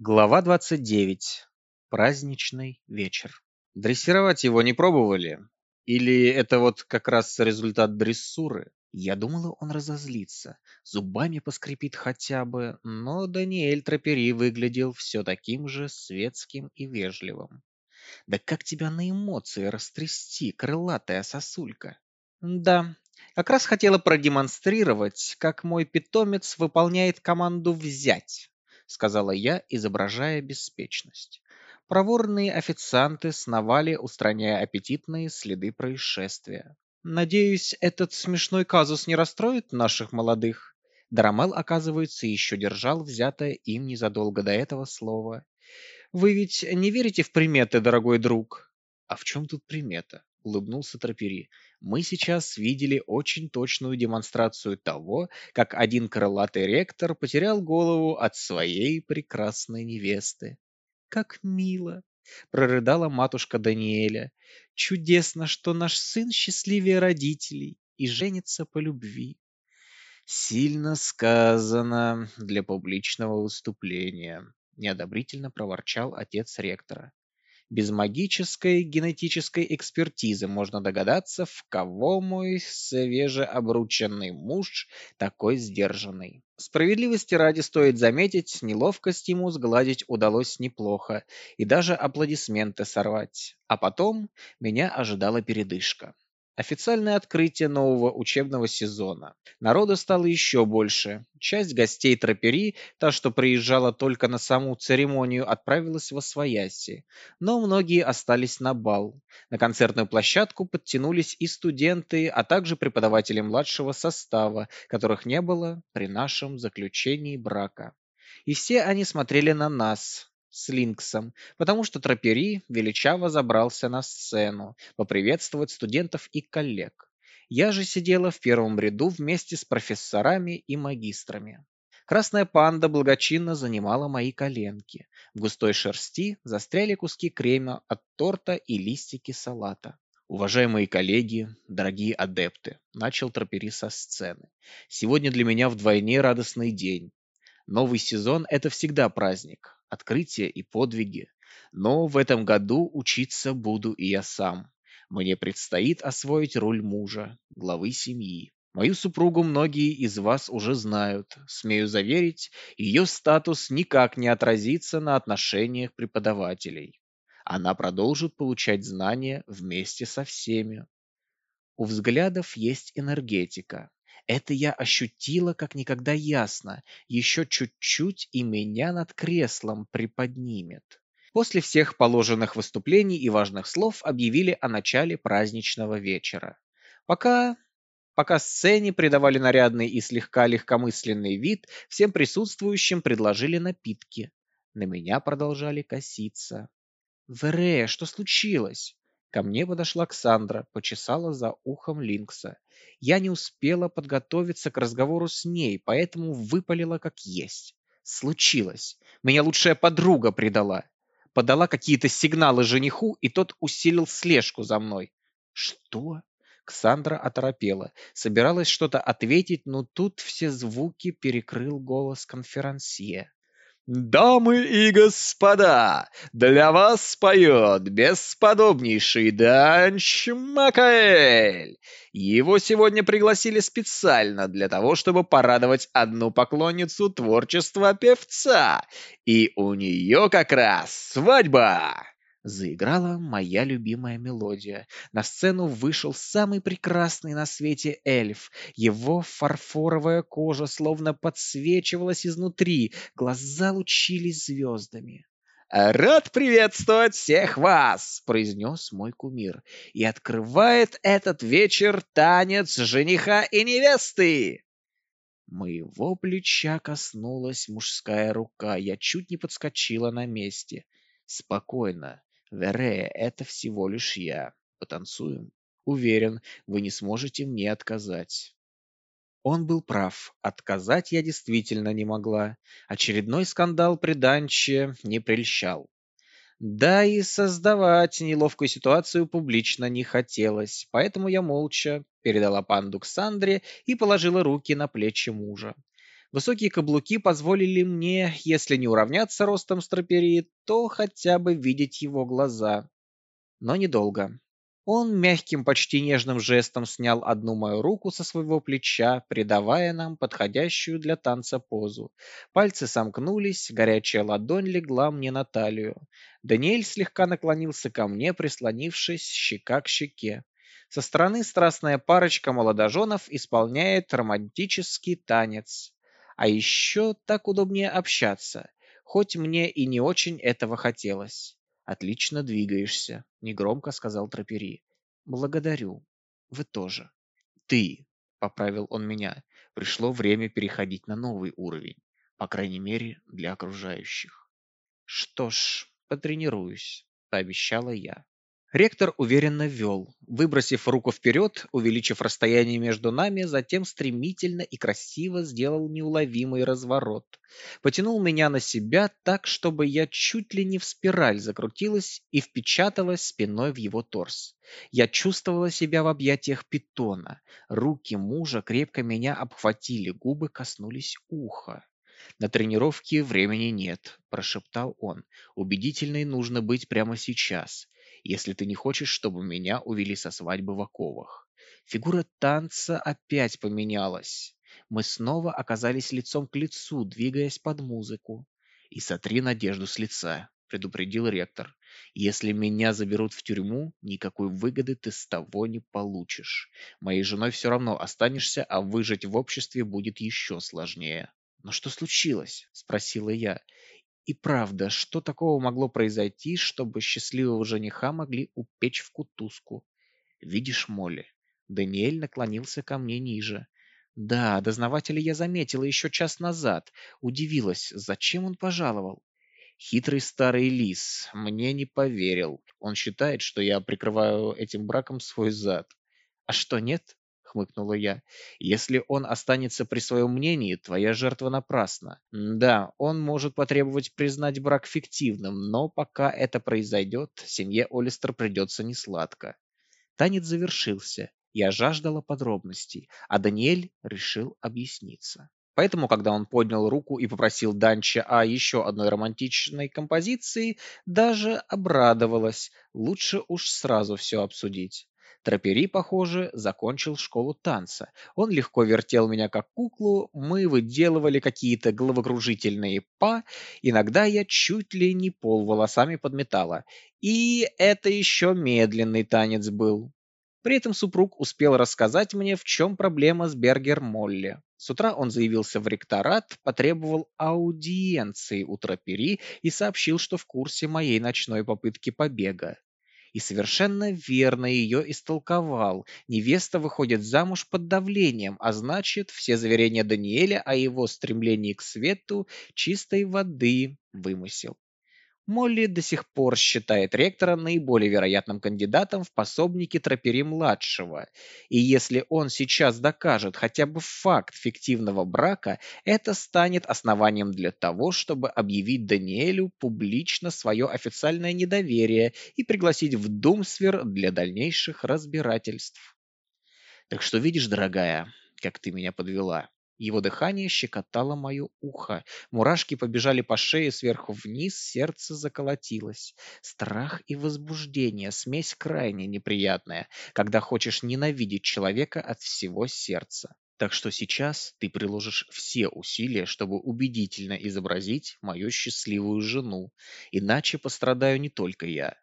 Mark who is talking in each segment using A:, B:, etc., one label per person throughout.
A: Глава 29. Праздничный вечер. Дрессировать его не пробовали? Или это вот как раз результат дрессуры? Я думала, он разозлится, зубами поскрипит хотя бы, но Даниэль Тропери выглядел все таким же светским и вежливым. Да как тебя на эмоции растрясти, крылатая сосулька? Да, как раз хотела продемонстрировать, как мой питомец выполняет команду «взять», сказала я, изображая беспечность. Проворные официанты сновали, устраняя аппетитные следы происшествия. Надеюсь, этот смешной казус не расстроит наших молодых. Дарамел, оказывается, еще держал взятое им незадолго до этого слово. Вы ведь не верите в приметы, дорогой друг? А в чем тут примета? Улыбнулся Тропери. Мы сейчас видели очень точную демонстрацию того, как один крылатый ректор потерял голову от своей прекрасной невесты. Как мило, прорыдала матушка Даниэля. Чудесно, что наш сын счастливее родителей и женится по любви. Сильно сказано для публичного выступления, неодобрительно проворчал отец ректора. Без магической генетической экспертизы можно догадаться, в кого мой свежеобрученный муж такой сдержанный. Справедливости ради стоит заметить, неловкость ему сгладить удалось неплохо, и даже аплодисменты сорвать. А потом меня ожидала передышка. Официальное открытие нового учебного сезона. Народу стало еще больше. Часть гостей Тропери, та, что приезжала только на саму церемонию, отправилась во свояси. Но многие остались на бал. На концертную площадку подтянулись и студенты, а также преподаватели младшего состава, которых не было при нашем заключении брака. И все они смотрели на нас, с Линксом, потому что Тропери величаво забрался на сцену поприветствовать студентов и коллег. Я же сидела в первом ряду вместе с профессорами и магистрами. Красная панда благочинно занимала мои коленки. В густой шерсти застряли куски крема от торта и листики салата. Уважаемые коллеги, дорогие адепты, начал Тропери со сцены. Сегодня для меня вдвойне радостный день. Новый сезон – это всегда праздник открытия и подвиги. Но в этом году учиться буду и я сам. Мне предстоит освоить роль мужа, главы семьи. Мою супругу многие из вас уже знают. Смею заверить, ее статус никак не отразится на отношениях преподавателей. Она продолжит получать знания вместе со всеми. У взглядов есть энергетика. Это я ощутила как никогда ясно. Еще чуть-чуть, и меня над креслом приподнимет. После всех положенных выступлений и важных слов объявили о начале праздничного вечера. Пока Пока сцене придавали нарядный и слегка легкомысленный вид, всем присутствующим предложили напитки. На меня продолжали коситься. «Верея, что случилось?» Ко мне подошла Ксандра, почесала за ухом Линкса. Я не успела подготовиться к разговору с ней, поэтому выпалила как есть. Случилось. Меня лучшая подруга предала. Подала какие-то сигналы жениху, и тот усилил слежку за мной. Что? Ксандра оторопела. Собиралась что-то ответить, но тут все звуки перекрыл голос конферансье. Дамы и господа, для вас поет бесподобнейший Данч Макаэль. Его сегодня пригласили специально для того, чтобы порадовать одну поклонницу творчества певца. И у нее как раз свадьба. Заиграла моя любимая мелодия. На сцену вышел самый прекрасный на свете эльф. Его фарфоровая кожа словно подсвечивалась изнутри, глаза лучились звездами. «Рад приветствовать всех вас!» – произнес мой кумир. «И открывает этот вечер танец жениха и невесты!» Моего плеча коснулась мужская рука. Я чуть не подскочила на месте. «Спокойно. Верея, это всего лишь я. Потанцуем? Уверен, вы не сможете мне отказать. Он был прав. Отказать я действительно не могла. Очередной скандал при Данче не прельщал. Да и создавать неловкую ситуацию публично не хотелось, поэтому я молча передала панду к Сандре и положила руки на плечи мужа. Высокие каблуки позволили мне, если не уравняться ростом с троперии, то хотя бы видеть его глаза. Но недолго. Он мягким, почти нежным жестом снял одну мою руку со своего плеча, придавая нам подходящую для танца позу. Пальцы сомкнулись, горячая ладонь легла мне на талию. Даниэль слегка наклонился ко мне, прислонившись щека к щеке. Со стороны страстная парочка молодоженов исполняет романтический танец. А еще так удобнее общаться, хоть мне и не очень этого хотелось. «Отлично двигаешься», — негромко сказал Трапери. «Благодарю. Вы тоже». «Ты», — поправил он меня, — «пришло время переходить на новый уровень, по крайней мере, для окружающих». «Что ж, потренируюсь», — пообещала я. Ректор уверенно вел, выбросив руку вперед, увеличив расстояние между нами, затем стремительно и красиво сделал неуловимый разворот. Потянул меня на себя так, чтобы я чуть ли не в спираль закрутилась и впечаталась спиной в его торс. Я чувствовала себя в объятиях питона. Руки мужа крепко меня обхватили, губы коснулись уха. «На тренировке времени нет», – прошептал он. «Убедительной нужно быть прямо сейчас если ты не хочешь, чтобы меня увели со свадьбы в оковах. Фигура танца опять поменялась. Мы снова оказались лицом к лицу, двигаясь под музыку. «И сотри надежду с лица», — предупредил ректор. «Если меня заберут в тюрьму, никакой выгоды ты с того не получишь. Моей женой все равно останешься, а выжить в обществе будет еще сложнее». «Но что случилось?» — спросила я. И правда, что такого могло произойти, чтобы счастливого жениха могли упечь в кутузку? Видишь, Молли, Даниэль наклонился ко мне ниже. Да, дознавателя я заметила еще час назад. Удивилась, зачем он пожаловал. Хитрый старый лис мне не поверил. Он считает, что я прикрываю этим браком свой зад. А что, нет? Хмыкнула я. Если он останется при своем мнении, твоя жертва напрасна. Да, он может потребовать признать брак фиктивным, но пока это произойдет, семье Олистер придется несладко. Танец завершился. Я жаждала подробностей, а Даниэль решил объясниться. Поэтому, когда он поднял руку и попросил Данча о еще одной романтичной композиции, даже обрадовалась. Лучше уж сразу все обсудить. Трапери, похоже, закончил школу танца. Он легко вертел меня как куклу, мы выделывали какие-то головокружительные па, иногда я чуть ли не пол волосами подметала. И это еще медленный танец был. При этом супруг успел рассказать мне, в чем проблема с Бергер Молли. С утра он заявился в ректорат, потребовал аудиенции у Трапери и сообщил, что в курсе моей ночной попытки побега и совершенно верно ее истолковал. Невеста выходит замуж под давлением, а значит, все заверения Даниэля о его стремлении к свету чистой воды вымысел. Молли до сих пор считает ректора наиболее вероятным кандидатом в пособники Трапери-младшего, и если он сейчас докажет хотя бы факт фиктивного брака, это станет основанием для того, чтобы объявить Даниэлю публично свое официальное недоверие и пригласить в Думсвер для дальнейших разбирательств. Так что видишь, дорогая, как ты меня подвела. Его дыхание щекотало мое ухо. Мурашки побежали по шее сверху вниз, сердце заколотилось. Страх и возбуждение, смесь крайне неприятная, когда хочешь ненавидеть человека от всего сердца. Так что сейчас ты приложишь все усилия, чтобы убедительно изобразить мою счастливую жену, иначе пострадаю не только я.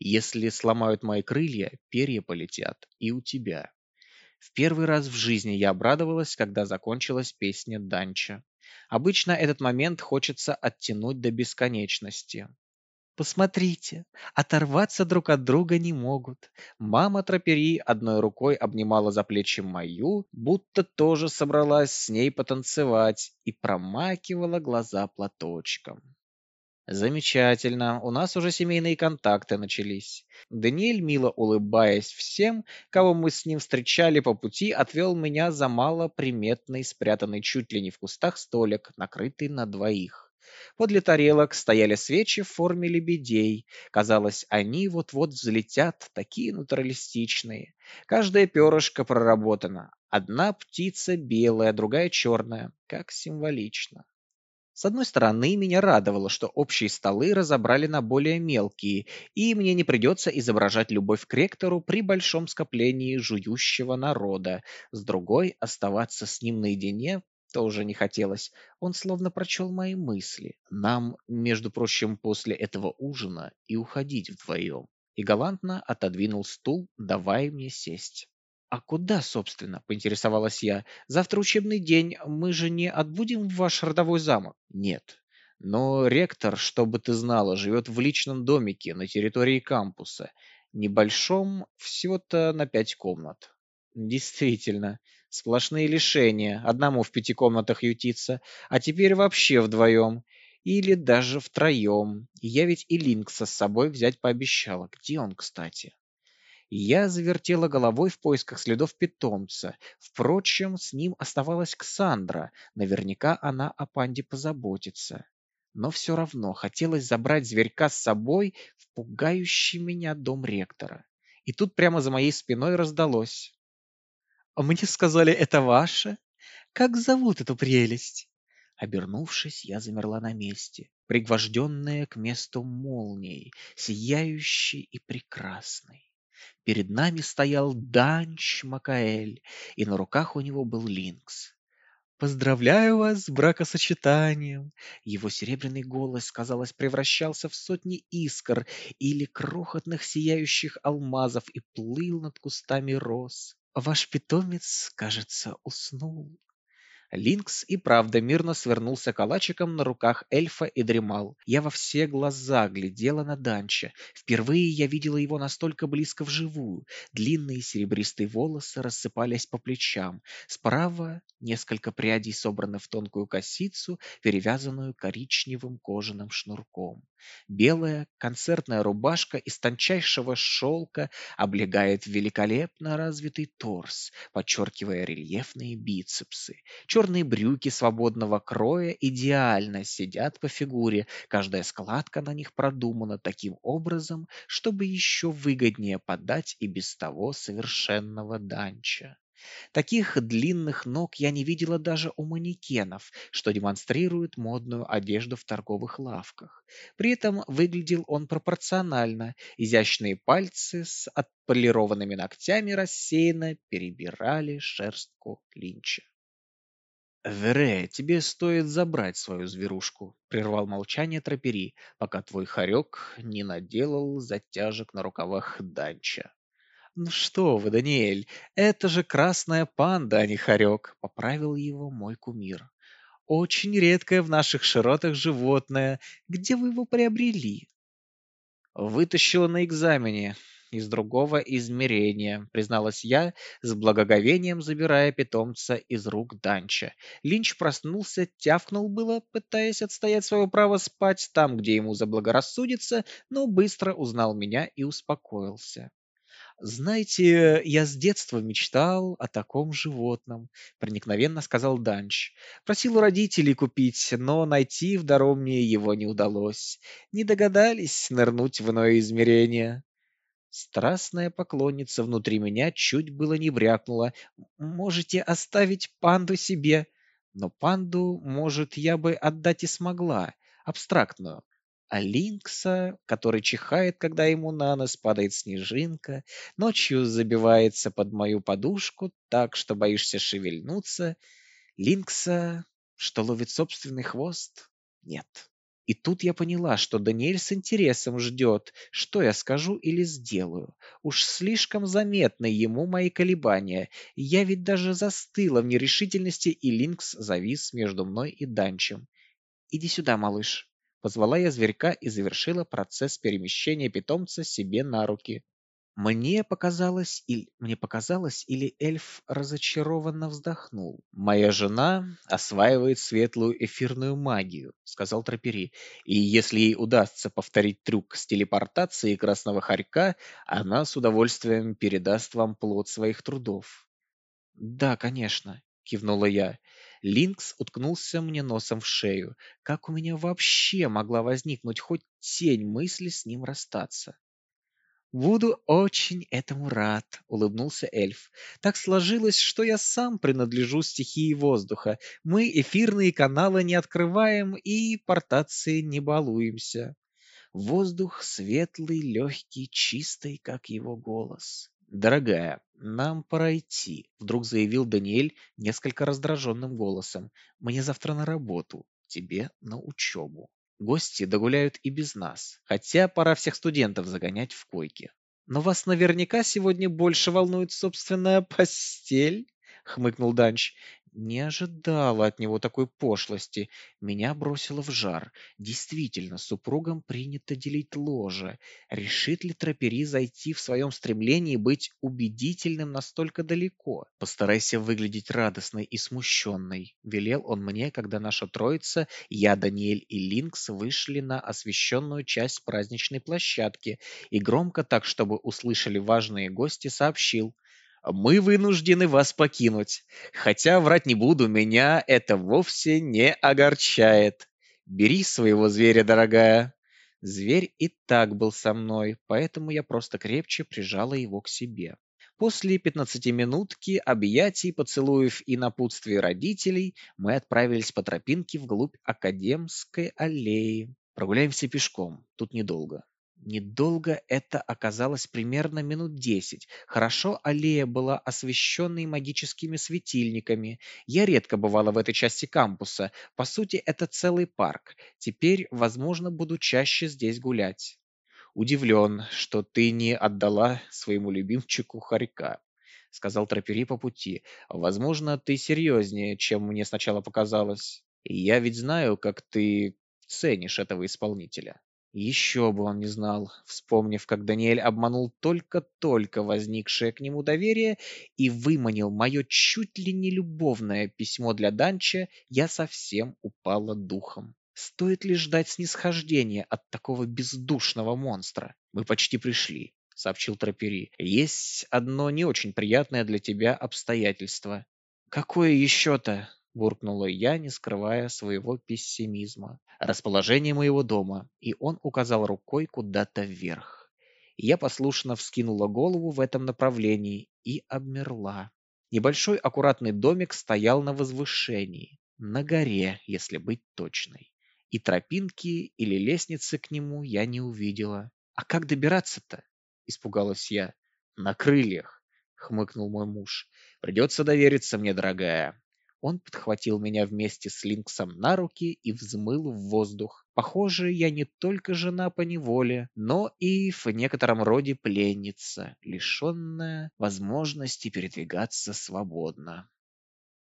A: Если сломают мои крылья, перья полетят и у тебя. В первый раз в жизни я обрадовалась, когда закончилась песня Данча. Обычно этот момент хочется оттянуть до бесконечности. Посмотрите, оторваться друг от друга не могут. Мама Трапери одной рукой обнимала за плечи мою, будто тоже собралась с ней потанцевать и промакивала глаза платочком. Замечательно, у нас уже семейные контакты начались. Даниэль, мило улыбаясь всем, кого мы с ним встречали по пути, отвел меня за малоприметный, спрятанный чуть ли не в кустах столик, накрытый на двоих. Подле тарелок стояли свечи в форме лебедей. Казалось, они вот-вот взлетят, такие натуралистичные. Каждое перышко проработано, Одна птица белая, другая черная. Как символично. С одной стороны, меня радовало, что общие столы разобрали на более мелкие, и мне не придется изображать любовь к ректору при большом скоплении жующего народа. С другой, оставаться с ним наедине тоже не хотелось. Он словно прочел мои мысли. Нам, между прочим, после этого ужина и уходить вдвоем. И галантно отодвинул стул, давая мне сесть. «А куда, собственно?» – поинтересовалась я. «Завтра учебный день, мы же не отбудем в ваш родовой замок?» «Нет. Но ректор, чтобы ты знала, живет в личном домике на территории кампуса. Небольшом, всего-то на пять комнат». «Действительно, сплошные лишения. Одному в пяти комнатах ютиться, а теперь вообще вдвоем. Или даже втроем. Я ведь и Линкса с собой взять пообещала. Где он, кстати?» Я завертела головой в поисках следов питомца. Впрочем, с ним оставалась Ксандра. Наверняка она о панде позаботится. Но все равно хотелось забрать зверька с собой в пугающий меня дом ректора. И тут прямо за моей спиной раздалось. «А мне сказали, это ваше? Как зовут эту прелесть?» Обернувшись, я замерла на месте, пригвожденная к месту молнией, сияющей и прекрасной. Перед нами стоял Данч Макаэль, и на руках у него был линкс. «Поздравляю вас с бракосочетанием!» Его серебряный голос, казалось, превращался в сотни искр или крохотных сияющих алмазов и плыл над кустами роз. «Ваш питомец, кажется, уснул». Линкс и правда мирно свернулся калачиком на руках эльфа и дремал. Я во все глаза глядела на Данча. Впервые я видела его настолько близко вживую. Длинные серебристые волосы рассыпались по плечам. Справа несколько прядей собраны в тонкую косицу, перевязанную коричневым кожаным шнурком. Белая концертная рубашка из тончайшего шелка облегает великолепно развитый торс, подчеркивая рельефные бицепсы. Черные брюки свободного кроя идеально сидят по фигуре, каждая складка на них продумана таким образом, чтобы еще выгоднее подать и без того совершенного данча. Таких длинных ног я не видела даже у манекенов, что демонстрируют модную одежду в торговых лавках. При этом выглядел он пропорционально. Изящные пальцы с отполированными ногтями рассеянно перебирали шерстку Линча. «Вере, тебе стоит забрать свою зверушку», — прервал молчание Тропери, пока твой хорек не наделал затяжек на рукавах Данча. «Ну что вы, Даниэль, это же красная панда, а не хорек», — поправил его мой кумир. «Очень редкое в наших широтах животное. Где вы его приобрели?» «Вытащила на экзамене из другого измерения», — призналась я, с благоговением забирая питомца из рук Данча. Линч проснулся, тявкнул было, пытаясь отстоять свое право спать там, где ему заблагорассудится, но быстро узнал меня и успокоился. «Знаете, я с детства мечтал о таком животном», — проникновенно сказал Данч. «Просил у родителей купить, но найти в Даромне его не удалось. Не догадались нырнуть в иное измерение». Страстная поклонница внутри меня чуть было не брякнула. «Можете оставить панду себе». Но панду, может, я бы отдать и смогла, абстрактную а Линкса, который чихает, когда ему на нос падает снежинка, ночью забивается под мою подушку так, что боишься шевельнуться, Линкса, что ловит собственный хвост? Нет. И тут я поняла, что Даниэль с интересом ждет, что я скажу или сделаю. Уж слишком заметны ему мои колебания. Я ведь даже застыла в нерешительности, и Линкс завис между мной и Данчем. «Иди сюда, малыш», Позвала я зверька и завершила процесс перемещения питомца себе на руки. Мне показалось, или мне показалось, или эльф разочарованно вздохнул. Моя жена осваивает светлую эфирную магию, сказал Тропери. И если ей удастся повторить трюк с телепортацией красного хорька, она с удовольствием передаст вам плод своих трудов. Да, конечно, кивнула я. Линкс уткнулся мне носом в шею. Как у меня вообще могла возникнуть хоть тень мысли с ним расстаться? «Буду очень этому рад», — улыбнулся эльф. «Так сложилось, что я сам принадлежу стихии воздуха. Мы эфирные каналы не открываем и портации не балуемся. Воздух светлый, легкий, чистый, как его голос. «Дорогая, нам пора идти», — вдруг заявил Даниэль несколько раздраженным голосом. «Мне завтра на работу, тебе на учебу. Гости догуляют и без нас, хотя пора всех студентов загонять в койки. Но вас наверняка сегодня больше волнует собственная постель?» — хмыкнул Данч. Не ожидала от него такой пошлости. Меня бросило в жар. Действительно, супругам принято делить ложе. Решит ли Трапери зайти в своем стремлении быть убедительным настолько далеко? Постарайся выглядеть радостной и смущенной, велел он мне, когда наша троица, я, Даниэль и Линкс, вышли на освещенную часть праздничной площадки и громко так, чтобы услышали важные гости, сообщил – мы вынуждены вас покинуть. Хотя, врать не буду, меня это вовсе не огорчает. Бери своего зверя, дорогая. Зверь и так был со мной, поэтому я просто крепче прижала его к себе. После пятнадцатиминутки объятий, поцелуев и напутствий родителей мы отправились по тропинке вглубь Академской аллеи. Прогуляемся пешком, тут недолго. Недолго это оказалось примерно минут десять. Хорошо аллея была освещенной магическими светильниками. Я редко бывала в этой части кампуса. По сути, это целый парк. Теперь, возможно, буду чаще здесь гулять. Удивлен, что ты не отдала своему любимчику хорька, сказал Трапери по пути. Возможно, ты серьезнее, чем мне сначала показалось. Я ведь знаю, как ты ценишь этого исполнителя. Еще бы он не знал, вспомнив, как Даниэль обманул только-только возникшее к нему доверие и выманил мое чуть ли не любовное письмо для Данча, я совсем упала духом. Стоит ли ждать снисхождения от такого бездушного монстра? Мы почти пришли, сообщил Трапери. Есть одно не очень приятное для тебя обстоятельство. Какое еще-то? Буркнула я, не скрывая своего пессимизма. Расположение моего дома, и он указал рукой куда-то вверх. Я послушно вскинула голову в этом направлении и обмерла. Небольшой аккуратный домик стоял на возвышении, на горе, если быть точной. И тропинки или лестницы к нему я не увидела. А как добираться-то? испугалась я. На крыльях, хмыкнул мой муж. Придется довериться мне, дорогая. Он подхватил меня вместе с Линксом на руки и взмыл в воздух. Похоже, я не только жена по неволе, но и в некотором роде пленница, лишенная возможности передвигаться свободно.